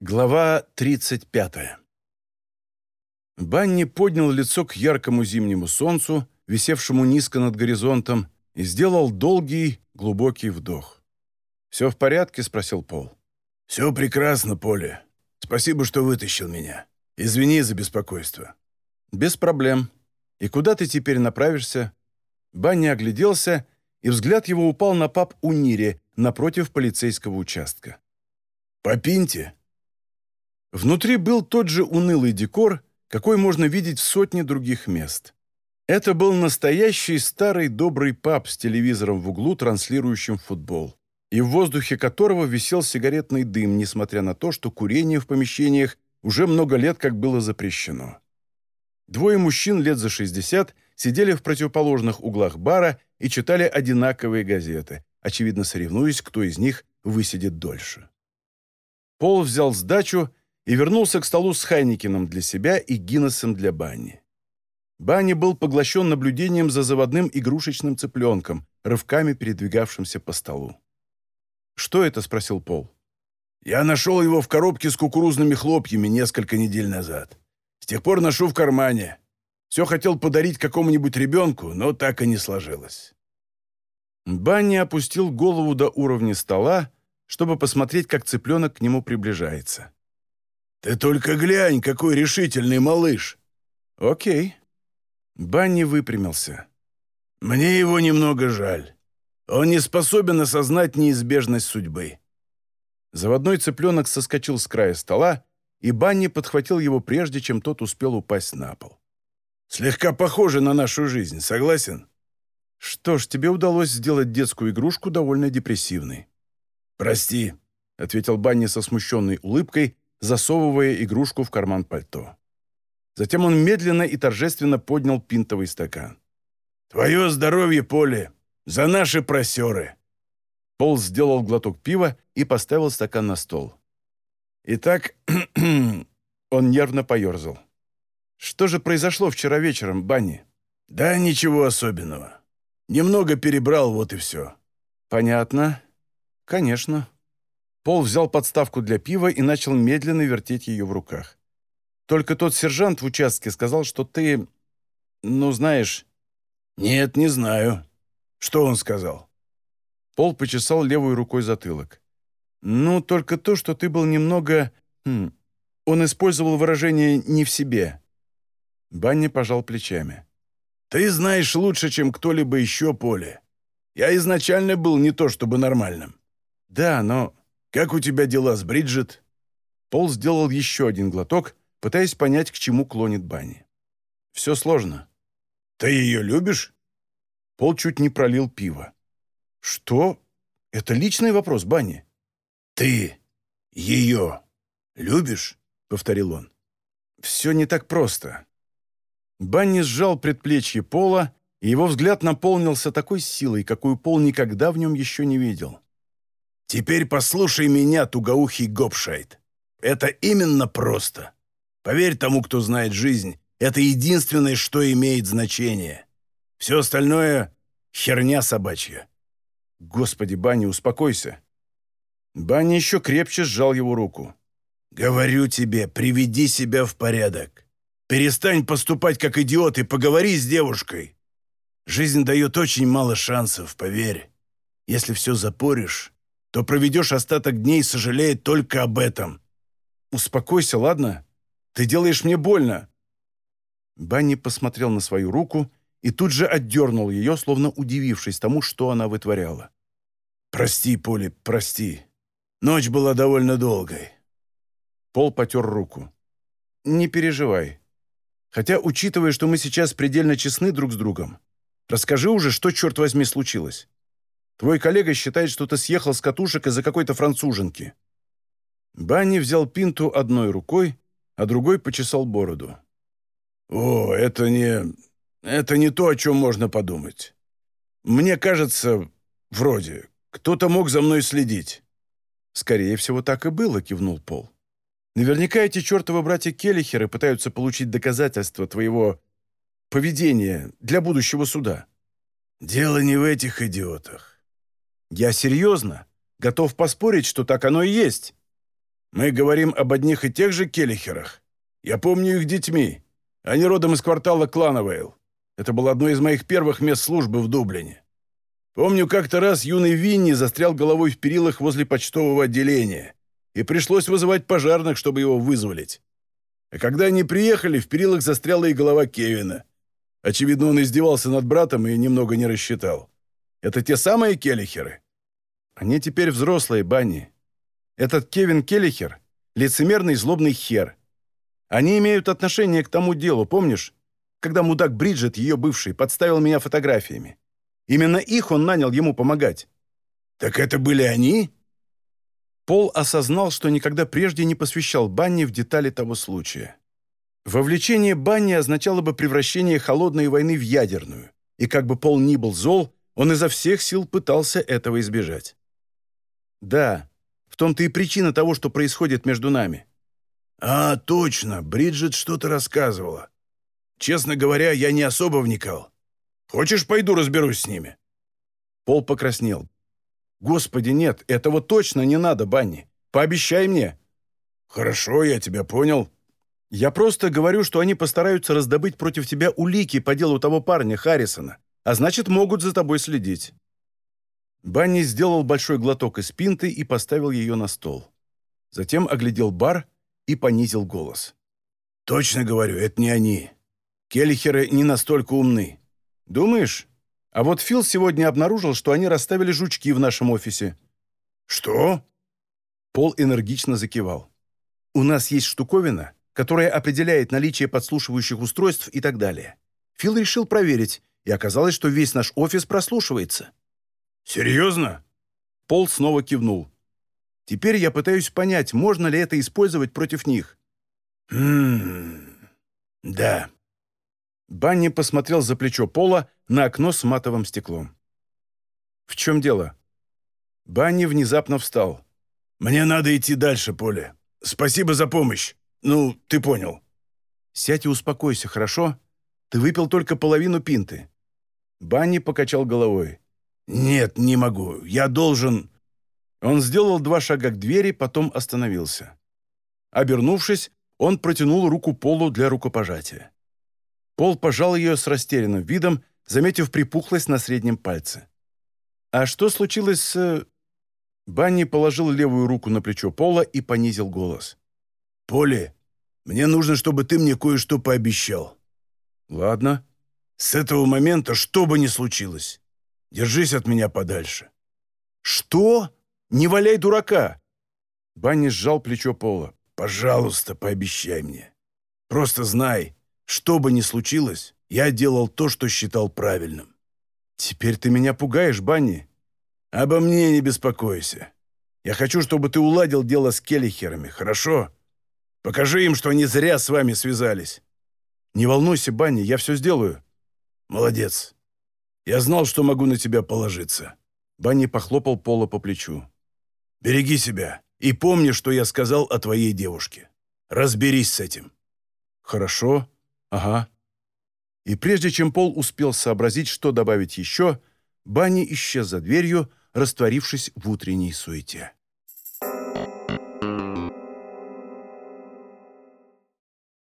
Глава 35. Банни поднял лицо к яркому зимнему солнцу, висевшему низко над горизонтом, и сделал долгий, глубокий вдох. «Все в порядке?» — спросил Пол. «Все прекрасно, Поле. Спасибо, что вытащил меня. Извини за беспокойство». «Без проблем. И куда ты теперь направишься?» Банни огляделся, и взгляд его упал на паб Унире напротив полицейского участка. «По Пинте?» Внутри был тот же унылый декор, какой можно видеть в сотне других мест. Это был настоящий старый добрый паб с телевизором в углу, транслирующим футбол, и в воздухе которого висел сигаретный дым, несмотря на то, что курение в помещениях уже много лет как было запрещено. Двое мужчин лет за 60 сидели в противоположных углах бара и читали одинаковые газеты, очевидно соревнуясь, кто из них высидит дольше. Пол взял сдачу и вернулся к столу с Хайникином для себя и Гиннесом для Банни. Банни был поглощен наблюдением за заводным игрушечным цыпленком, рывками передвигавшимся по столу. «Что это?» — спросил Пол. «Я нашел его в коробке с кукурузными хлопьями несколько недель назад. С тех пор ношу в кармане. Все хотел подарить какому-нибудь ребенку, но так и не сложилось». Банни опустил голову до уровня стола, чтобы посмотреть, как цыпленок к нему приближается. «Ты только глянь, какой решительный малыш!» «Окей». Банни выпрямился. «Мне его немного жаль. Он не способен осознать неизбежность судьбы». Заводной цыпленок соскочил с края стола, и Банни подхватил его прежде, чем тот успел упасть на пол. «Слегка похоже на нашу жизнь, согласен?» «Что ж, тебе удалось сделать детскую игрушку довольно депрессивной». «Прости», — ответил Банни со смущенной улыбкой, засовывая игрушку в карман пальто. Затем он медленно и торжественно поднял пинтовый стакан. «Твое здоровье, Поле! За наши просеры!» Пол сделал глоток пива и поставил стакан на стол. «Итак...» Он нервно поерзал. «Что же произошло вчера вечером, Банни?» «Да ничего особенного. Немного перебрал, вот и все». «Понятно. Конечно». Пол взял подставку для пива и начал медленно вертеть ее в руках. «Только тот сержант в участке сказал, что ты... ну, знаешь...» «Нет, не знаю. Что он сказал?» Пол почесал левой рукой затылок. «Ну, только то, что ты был немного... Хм, он использовал выражение «не в себе». Банни пожал плечами. «Ты знаешь лучше, чем кто-либо еще, Поле. Я изначально был не то чтобы нормальным». «Да, но как у тебя дела с Бриджит?» Пол сделал еще один глоток, пытаясь понять, к чему клонит Банни. «Все сложно». «Ты ее любишь?» Пол чуть не пролил пиво. «Что? Это личный вопрос, Банни». «Ты ее любишь?» — повторил он. «Все не так просто». Банни сжал предплечье Пола, и его взгляд наполнился такой силой, какую Пол никогда в нем еще не видел. Теперь послушай меня, тугоухий Гопшайт. Это именно просто. Поверь тому, кто знает жизнь, это единственное, что имеет значение. Все остальное — херня собачья. Господи, Банни, успокойся. Банни еще крепче сжал его руку. «Говорю тебе, приведи себя в порядок. Перестань поступать как идиот и поговори с девушкой. Жизнь дает очень мало шансов, поверь. Если все запоришь, то проведешь остаток дней, сожалея только об этом. Успокойся, ладно? Ты делаешь мне больно». Банни посмотрел на свою руку и тут же отдернул ее, словно удивившись тому, что она вытворяла. «Прости, Поли, прости. Ночь была довольно долгой». Пол потер руку. «Не переживай. Хотя, учитывая, что мы сейчас предельно честны друг с другом, расскажи уже, что, черт возьми, случилось. Твой коллега считает, что ты съехал с катушек из-за какой-то француженки». Банни взял пинту одной рукой, а другой почесал бороду. «О, это не... это не то, о чем можно подумать. Мне кажется, вроде, кто-то мог за мной следить». «Скорее всего, так и было», — кивнул Пол. «Наверняка эти чертовы братья Келлихеры пытаются получить доказательства твоего поведения для будущего суда». «Дело не в этих идиотах. Я серьезно. Готов поспорить, что так оно и есть. Мы говорим об одних и тех же Келлихерах. Я помню их детьми. Они родом из квартала Клановейл. Это было одно из моих первых мест службы в Дублине. Помню, как-то раз юный Винни застрял головой в перилах возле почтового отделения, и пришлось вызывать пожарных, чтобы его вызволить. А когда они приехали, в перилах застряла и голова Кевина. Очевидно, он издевался над братом и немного не рассчитал. Это те самые Келлихеры? Они теперь взрослые, Банни. Этот Кевин Келлихер — лицемерный злобный хер. Они имеют отношение к тому делу, помнишь? Когда мудак Бриджит, ее бывший, подставил меня фотографиями. Именно их он нанял ему помогать. «Так это были они?» Пол осознал, что никогда прежде не посвящал Банни в детали того случая. Вовлечение Банни означало бы превращение холодной войны в ядерную, и как бы Пол ни был зол, он изо всех сил пытался этого избежать. «Да, в том-то и причина того, что происходит между нами». «А, точно, Бриджит что-то рассказывала. Честно говоря, я не особо вникал. Хочешь, пойду разберусь с ними?» Пол покраснел. «Господи, нет, этого точно не надо, Банни. Пообещай мне». «Хорошо, я тебя понял». «Я просто говорю, что они постараются раздобыть против тебя улики по делу того парня, Харрисона, а значит, могут за тобой следить». Банни сделал большой глоток из пинты и поставил ее на стол. Затем оглядел бар и понизил голос. «Точно говорю, это не они. Келлихеры не настолько умны. Думаешь? А вот Фил сегодня обнаружил, что они расставили жучки в нашем офисе». «Что?» Пол энергично закивал. «У нас есть штуковина, которая определяет наличие подслушивающих устройств и так далее. Фил решил проверить, и оказалось, что весь наш офис прослушивается». «Серьезно?» Пол снова кивнул. «Теперь я пытаюсь понять, можно ли это использовать против них». «Хм... Да». Банни посмотрел за плечо Пола на окно с матовым стеклом. «В чем дело?» Банни внезапно встал. «Мне надо идти дальше, Поле. Спасибо за помощь. Ну, ты понял». «Сядь и успокойся, хорошо? Ты выпил только половину пинты». Банни покачал головой. «Нет, не могу. Я должен...» Он сделал два шага к двери, потом остановился. Обернувшись, он протянул руку Полу для рукопожатия. Пол пожал ее с растерянным видом, заметив припухлость на среднем пальце. «А что случилось с...» Банни положил левую руку на плечо Пола и понизил голос. «Поле, мне нужно, чтобы ты мне кое-что пообещал». «Ладно. С этого момента, что бы ни случилось, держись от меня подальше». «Что? Не валяй дурака!» Банни сжал плечо Пола. «Пожалуйста, пообещай мне. Просто знай, что бы ни случилось, я делал то, что считал правильным. Теперь ты меня пугаешь, Банни. Обо мне не беспокойся. Я хочу, чтобы ты уладил дело с Келлихерами, хорошо? Покажи им, что они зря с вами связались. Не волнуйся, Банни, я все сделаю. Молодец. Я знал, что могу на тебя положиться. Банни похлопал Пола по плечу. Береги себя и помни, что я сказал о твоей девушке. Разберись с этим. Хорошо. «Ага». И прежде чем Пол успел сообразить, что добавить еще, Банни исчез за дверью, растворившись в утренней суете.